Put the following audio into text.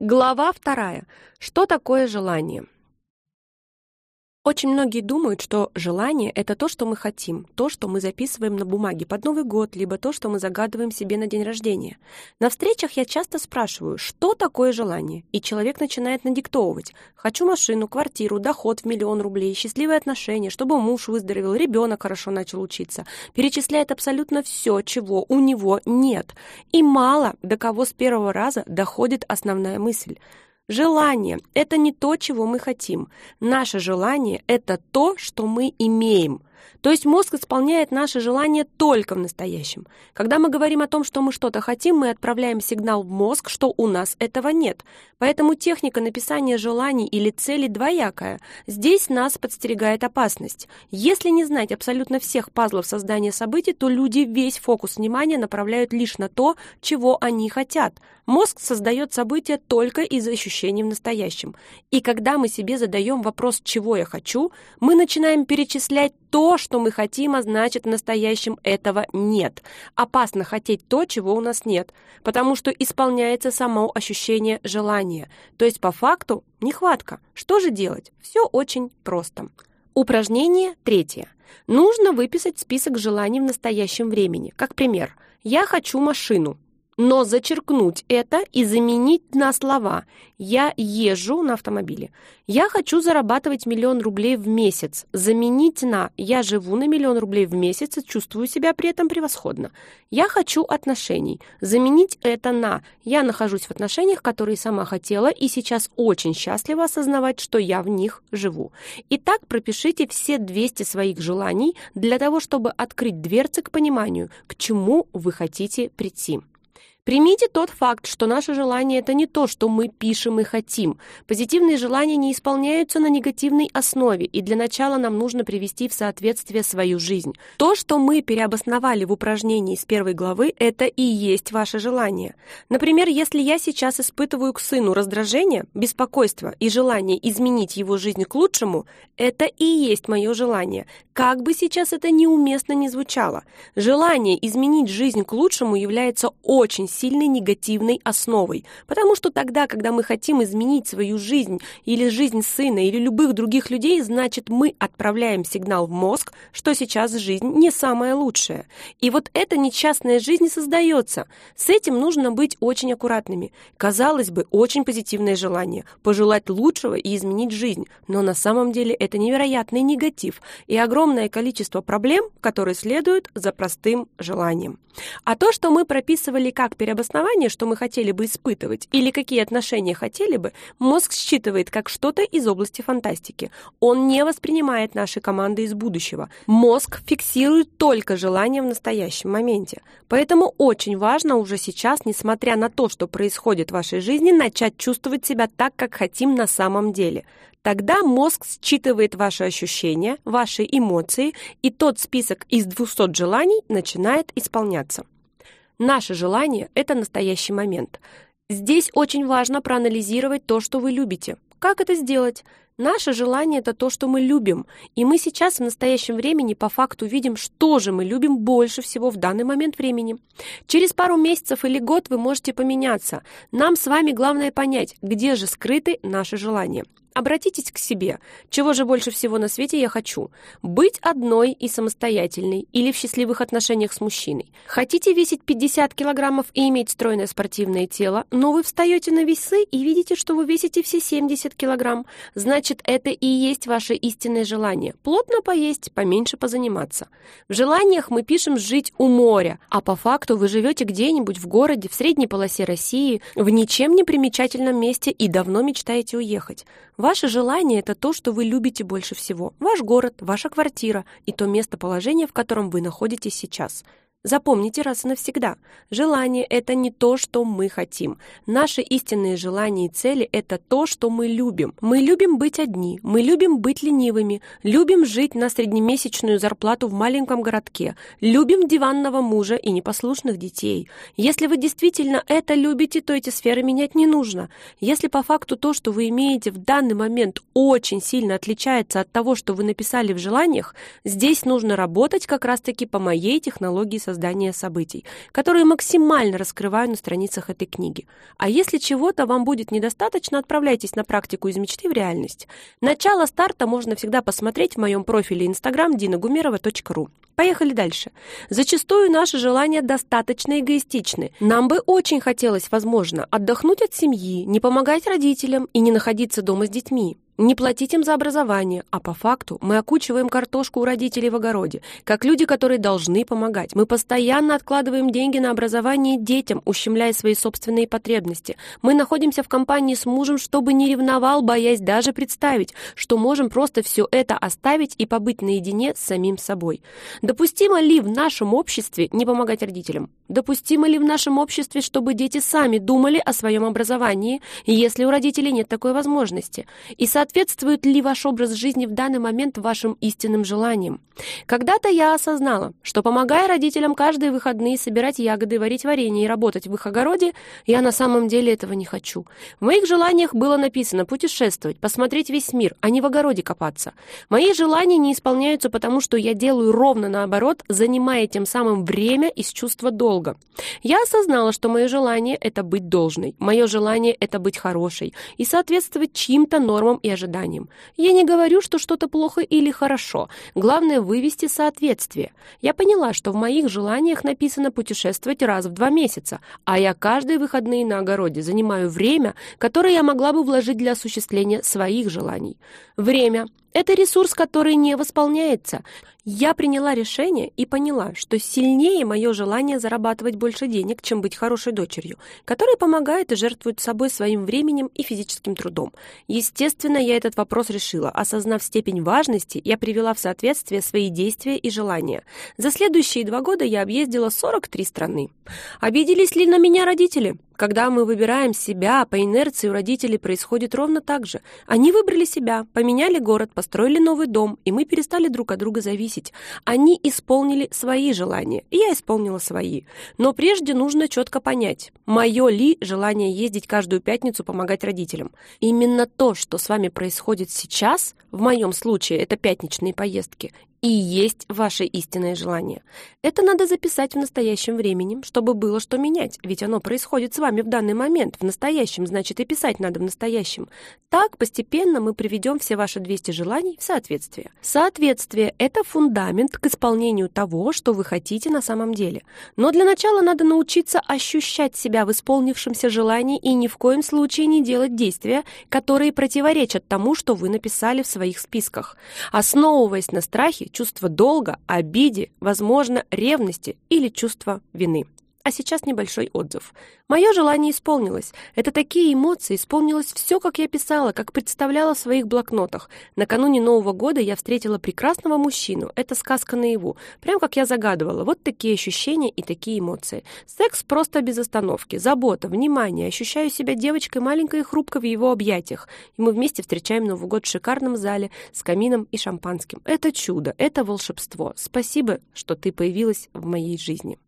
Глава вторая. Что такое желание? Очень многие думают, что желание — это то, что мы хотим, то, что мы записываем на бумаге под Новый год, либо то, что мы загадываем себе на день рождения. На встречах я часто спрашиваю, что такое желание, и человек начинает надиктовывать. Хочу машину, квартиру, доход в миллион рублей, счастливые отношения, чтобы муж выздоровел, ребенок хорошо начал учиться. Перечисляет абсолютно все, чего у него нет. И мало до кого с первого раза доходит основная мысль — Желание — это не то, чего мы хотим. Наше желание — это то, что мы имеем. То есть мозг исполняет наши желания только в настоящем. Когда мы говорим о том, что мы что-то хотим, мы отправляем сигнал в мозг, что у нас этого нет. Поэтому техника написания желаний или целей двоякая. Здесь нас подстерегает опасность. Если не знать абсолютно всех пазлов создания событий, то люди весь фокус внимания направляют лишь на то, чего они хотят. Мозг создает события только из ощущений в настоящем. И когда мы себе задаем вопрос «чего я хочу?», мы начинаем перечислять то, что мы хотим, а значит, в настоящем этого нет. Опасно хотеть то, чего у нас нет, потому что исполняется само ощущение желания. То есть, по факту, нехватка. Что же делать? Все очень просто. Упражнение третье. Нужно выписать список желаний в настоящем времени. Как пример, я хочу машину, но зачеркнуть это и заменить на слова. «я езжу на автомобиле», «я хочу зарабатывать миллион рублей в месяц», заменить на «я живу на миллион рублей в месяц и чувствую себя при этом превосходно», «я хочу отношений», заменить это на «я нахожусь в отношениях, которые сама хотела и сейчас очень счастлива осознавать, что я в них живу». Итак, пропишите все 200 своих желаний для того, чтобы открыть дверцы к пониманию, к чему вы хотите прийти. Примите тот факт, что наше желание – это не то, что мы пишем и хотим. Позитивные желания не исполняются на негативной основе, и для начала нам нужно привести в соответствие свою жизнь. То, что мы переобосновали в упражнении с первой главы, это и есть ваше желание. Например, если я сейчас испытываю к сыну раздражение, беспокойство и желание изменить его жизнь к лучшему, это и есть мое желание. Как бы сейчас это неуместно ни звучало. Желание изменить жизнь к лучшему является очень сильной негативной основой. Потому что тогда, когда мы хотим изменить свою жизнь или жизнь сына или любых других людей, значит мы отправляем сигнал в мозг, что сейчас жизнь не самая лучшая. И вот эта несчастная жизнь создается. С этим нужно быть очень аккуратными. Казалось бы, очень позитивное желание – пожелать лучшего и изменить жизнь. Но на самом деле это невероятный негатив и огромное количество проблем, которые следуют за простым желанием. А то, что мы прописывали как переобоснование, что мы хотели бы испытывать, или какие отношения хотели бы, мозг считывает как что-то из области фантастики. Он не воспринимает наши команды из будущего. Мозг фиксирует только желания в настоящем моменте. Поэтому очень важно уже сейчас, несмотря на то, что происходит в вашей жизни, начать чувствовать себя так, как хотим на самом деле. Тогда мозг считывает ваши ощущения, ваши эмоции, и тот список из 200 желаний начинает исполняться. Наше желание – это настоящий момент. Здесь очень важно проанализировать то, что вы любите. Как это сделать? Наше желание – это то, что мы любим, и мы сейчас в настоящем времени по факту видим, что же мы любим больше всего в данный момент времени. Через пару месяцев или год вы можете поменяться. Нам с вами главное понять, где же скрыты наши желания. Обратитесь к себе. Чего же больше всего на свете я хочу? Быть одной и самостоятельной или в счастливых отношениях с мужчиной. Хотите весить 50 килограммов и иметь стройное спортивное тело, но вы встаете на весы и видите, что вы весите все 70 килограмм. Значит, это и есть ваше истинное желание. Плотно поесть, поменьше позаниматься. В желаниях мы пишем «жить у моря», а по факту вы живете где-нибудь в городе, в средней полосе России, в ничем не примечательном месте и давно мечтаете уехать. Ваше желание – это то, что вы любите больше всего. Ваш город, ваша квартира и то местоположение, в котором вы находитесь сейчас – Запомните раз и навсегда, желание – это не то, что мы хотим. Наши истинные желания и цели – это то, что мы любим. Мы любим быть одни, мы любим быть ленивыми, любим жить на среднемесячную зарплату в маленьком городке, любим диванного мужа и непослушных детей. Если вы действительно это любите, то эти сферы менять не нужно. Если по факту то, что вы имеете в данный момент, очень сильно отличается от того, что вы написали в желаниях, здесь нужно работать как раз-таки по моей технологии создания событий, которые максимально раскрываю на страницах этой книги. А если чего-то вам будет недостаточно, отправляйтесь на практику из мечты в реальность. Начало старта можно всегда посмотреть в моем профиле Instagram dinagumерова.ру. Поехали дальше. Зачастую наши желания достаточно эгоистичны. Нам бы очень хотелось, возможно, отдохнуть от семьи, не помогать родителям и не находиться дома с детьми не платить им за образование, а по факту мы окучиваем картошку у родителей в огороде, как люди, которые должны помогать. Мы постоянно откладываем деньги на образование детям, ущемляя свои собственные потребности. Мы находимся в компании с мужем, чтобы не ревновал, боясь даже представить, что можем просто все это оставить и побыть наедине с самим собой. Допустимо ли в нашем обществе не помогать родителям? Допустимо ли в нашем обществе, чтобы дети сами думали о своем образовании, если у родителей нет такой возможности? И, соответствует ли ваш образ жизни в данный момент вашим истинным желаниям. Когда-то я осознала, что помогая родителям каждые выходные собирать ягоды, варить варенье и работать в их огороде, я на самом деле этого не хочу. В моих желаниях было написано путешествовать, посмотреть весь мир, а не в огороде копаться. Мои желания не исполняются потому, что я делаю ровно наоборот, занимая тем самым время из чувства долга. Я осознала, что мое желание — это быть должной, мое желание — это быть хорошей и соответствовать чьим-то нормам и ожиданиям. Я не говорю, что что-то плохо или хорошо. Главное — вывести соответствие. Я поняла, что в моих желаниях написано путешествовать раз в два месяца, а я каждые выходные на огороде занимаю время, которое я могла бы вложить для осуществления своих желаний. Время — это ресурс, который не восполняется. Я приняла решение и поняла, что сильнее мое желание зарабатывать больше денег, чем быть хорошей дочерью, которая помогает и жертвует собой своим временем и физическим трудом. Естественно, я этот вопрос решила. Осознав степень важности, я привела в соответствие свои действия и желания. За следующие два года я объездила 43 страны. Обиделись ли на меня родители? Когда мы выбираем себя, по инерции у родителей происходит ровно так же. Они выбрали себя, поменяли город, построили новый дом, и мы перестали друг от друга зависеть. Они исполнили свои желания, и я исполнила свои. Но прежде нужно четко понять, мое ли желание ездить каждую пятницу помогать родителям. Именно то, что с вами происходит сейчас, в моем случае это пятничные поездки, и есть ваше истинное желание. Это надо записать в настоящем времени, чтобы было что менять, ведь оно происходит с вами в данный момент, в настоящем, значит и писать надо в настоящем. Так постепенно мы приведем все ваши 200 желаний в соответствие. Соответствие – это фундамент к исполнению того, что вы хотите на самом деле. Но для начала надо научиться ощущать себя в исполнившемся желании и ни в коем случае не делать действия, которые противоречат тому, что вы написали в своих списках. Основываясь на страхе, чувство долга, обиде, возможно, ревности или чувство вины. А сейчас небольшой отзыв. Мое желание исполнилось. Это такие эмоции, исполнилось все, как я писала, как представляла в своих блокнотах. Накануне Нового года я встретила прекрасного мужчину. Это сказка наяву. Прям как я загадывала. Вот такие ощущения и такие эмоции. Секс просто без остановки. Забота, внимание. Ощущаю себя девочкой маленькой и хрупкой в его объятиях. И мы вместе встречаем Новый год в шикарном зале с камином и шампанским. Это чудо, это волшебство. Спасибо, что ты появилась в моей жизни.